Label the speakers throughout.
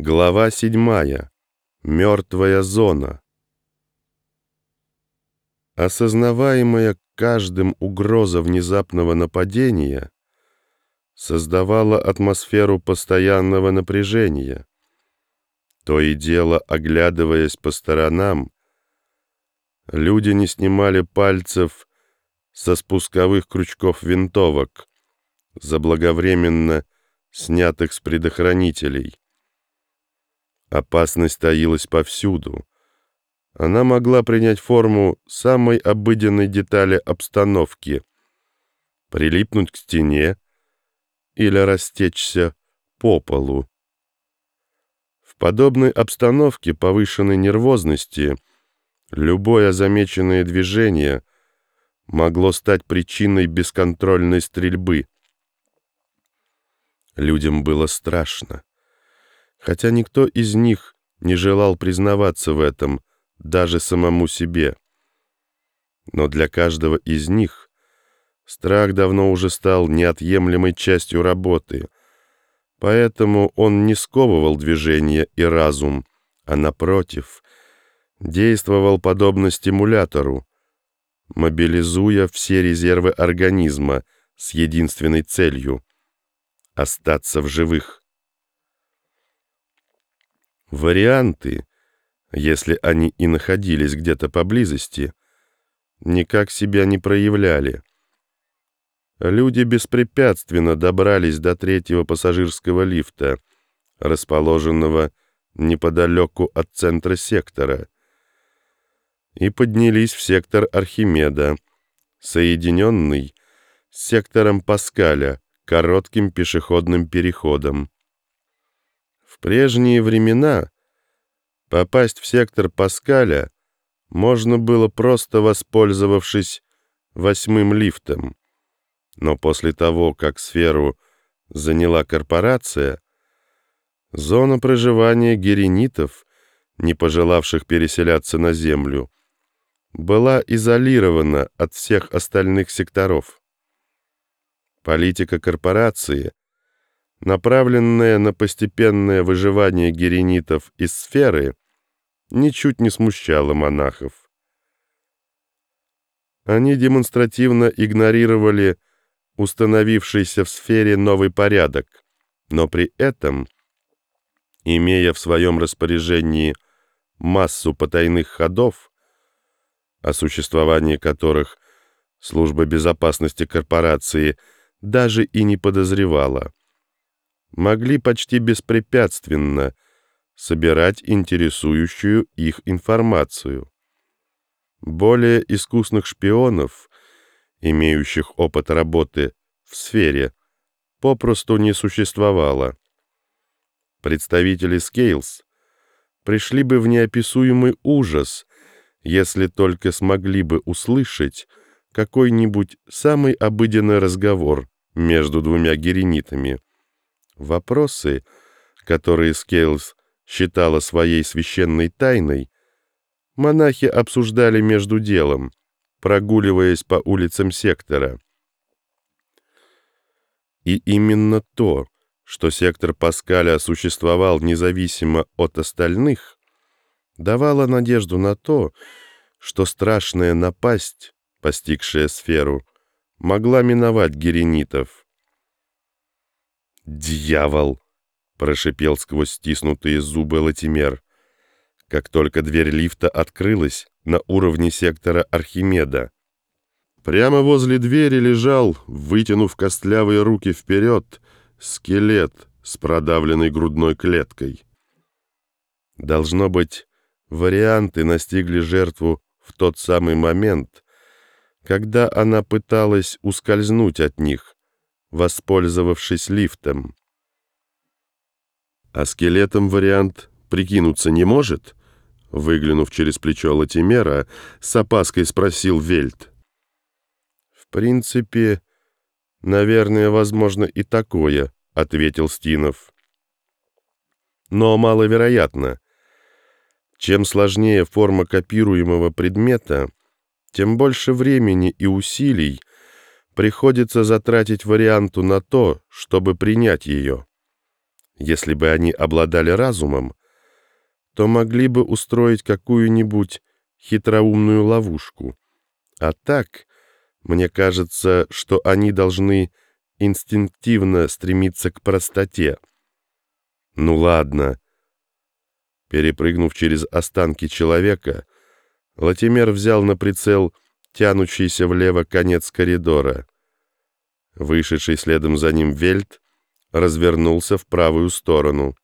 Speaker 1: Глава седьмая. Мертвая зона. Осознаваемая каждым угроза внезапного нападения создавала атмосферу постоянного напряжения. То и дело, оглядываясь по сторонам, люди не снимали пальцев со спусковых крючков винтовок, заблаговременно снятых с предохранителей. Опасность таилась повсюду. Она могла принять форму самой обыденной детали обстановки, прилипнуть к стене или растечься по полу. В подобной обстановке повышенной нервозности любое замеченное движение могло стать причиной бесконтрольной стрельбы. Людям было страшно хотя никто из них не желал признаваться в этом даже самому себе. Но для каждого из них страх давно уже стал неотъемлемой частью работы, поэтому он не сковывал движение и разум, а напротив, действовал подобно стимулятору, мобилизуя все резервы организма с единственной целью — остаться в живых. Варианты, если они и находились где-то поблизости, никак себя не проявляли. Люди беспрепятственно добрались до третьего пассажирского лифта, расположенного неподалеку от центра сектора, и поднялись в сектор Архимеда, соединенный с сектором Паскаля коротким пешеходным переходом. В прежние времена попасть в сектор Паскаля можно было просто воспользовавшись восьмым лифтом. Но после того, как сферу заняла корпорация, зона проживания геренитов, не пожелавших переселяться на Землю, была изолирована от всех остальных секторов. Политика корпорации направленная на постепенное выживание геренитов из сферы, ничуть не смущала монахов. Они демонстративно игнорировали установившийся в сфере новый порядок, но при этом, имея в своем распоряжении массу потайных ходов, о существовании которых служба безопасности корпорации даже и не подозревала, могли почти беспрепятственно собирать интересующую их информацию. Более искусных шпионов, имеющих опыт работы в сфере, попросту не существовало. Представители Скейлс пришли бы в неописуемый ужас, если только смогли бы услышать какой-нибудь самый обыденный разговор между двумя геренитами. Вопросы, которые Скейлс считала своей священной тайной, монахи обсуждали между делом, прогуливаясь по улицам сектора. И именно то, что сектор Паскаля существовал независимо от остальных, давало надежду на то, что страшная напасть, постигшая сферу, могла миновать геренитов. «Дьявол!» — прошипел сквозь стиснутые зубы Латимер. Как только дверь лифта открылась на уровне сектора Архимеда. Прямо возле двери лежал, вытянув костлявые руки вперед, скелет с продавленной грудной клеткой. Должно быть, варианты настигли жертву в тот самый момент, когда она пыталась ускользнуть от них, воспользовавшись лифтом. А скелетом вариант прикинуться не может? Выглянув через плечо Латимера, с опаской спросил Вельт. В принципе, наверное, возможно и такое, ответил Стинов. Но маловероятно. Чем сложнее форма копируемого предмета, тем больше времени и усилий приходится затратить варианту на то, чтобы принять ее. Если бы они обладали разумом, то могли бы устроить какую-нибудь хитроумную ловушку. А так, мне кажется, что они должны инстинктивно стремиться к простоте. Ну ладно. Перепрыгнув через останки человека, Латимер взял на прицел тянущийся влево конец коридора. Вышедший следом за ним Вельт развернулся в правую сторону.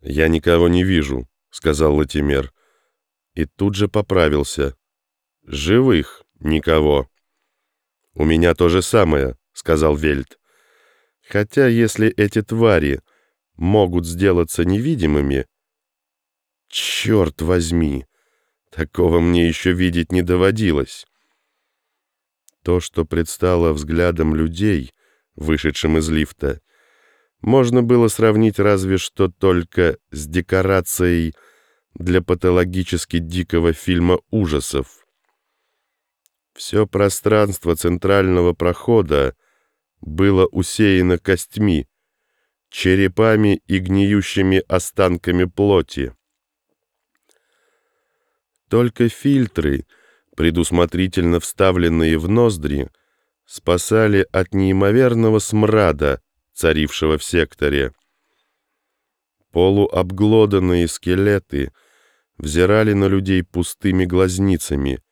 Speaker 1: «Я никого не вижу», — сказал Латимер. И тут же поправился. «Живых никого». «У меня то же самое», — сказал Вельт. «Хотя если эти твари могут сделаться невидимыми...» «Черт возьми! Такого мне еще видеть не доводилось». То, что предстало взглядом людей, вышедшим из лифта, можно было сравнить разве что только с декорацией для патологически дикого фильма ужасов. Все пространство центрального прохода было усеяно костьми, черепами и гниющими останками плоти. Только фильтры, предусмотрительно вставленные в ноздри, спасали от неимоверного смрада, царившего в секторе. Полуобглоданные скелеты взирали на людей пустыми глазницами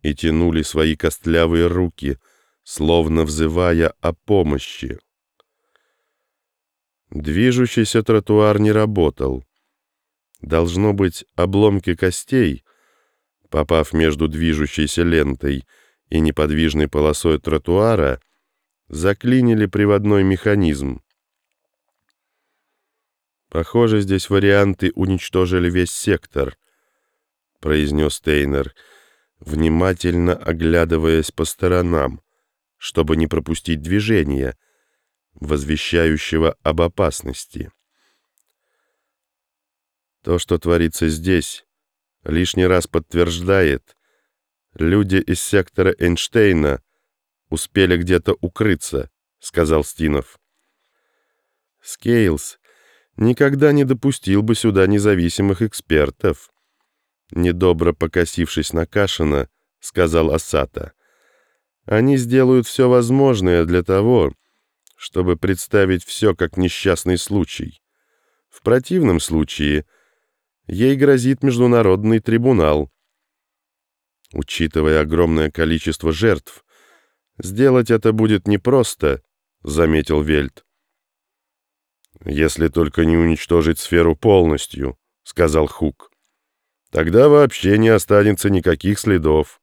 Speaker 1: и тянули свои костлявые руки, словно взывая о помощи. Движущийся тротуар не работал. Должно быть, обломки костей, попав между движущейся лентой и неподвижной полосой тротуара, заклинили приводной механизм. «Похоже, здесь варианты уничтожили весь сектор», — произнес Тейнер, внимательно оглядываясь по сторонам, чтобы не пропустить движения, возвещающего об опасности. То, что творится здесь, лишний раз подтверждает, люди из сектора Эйнштейна успели где-то укрыться, сказал Стинов. Скейлс никогда не допустил бы сюда независимых экспертов. Недобро покосившись на Кашина, сказал Асата. Они сделают все возможное для того, чтобы представить все как несчастный случай. В противном случае ей грозит международный трибунал. Учитывая огромное количество жертв, сделать это будет непросто, заметил Вельт. Если только не уничтожить сферу полностью, сказал Хук. Тогда вообще не останется никаких следов.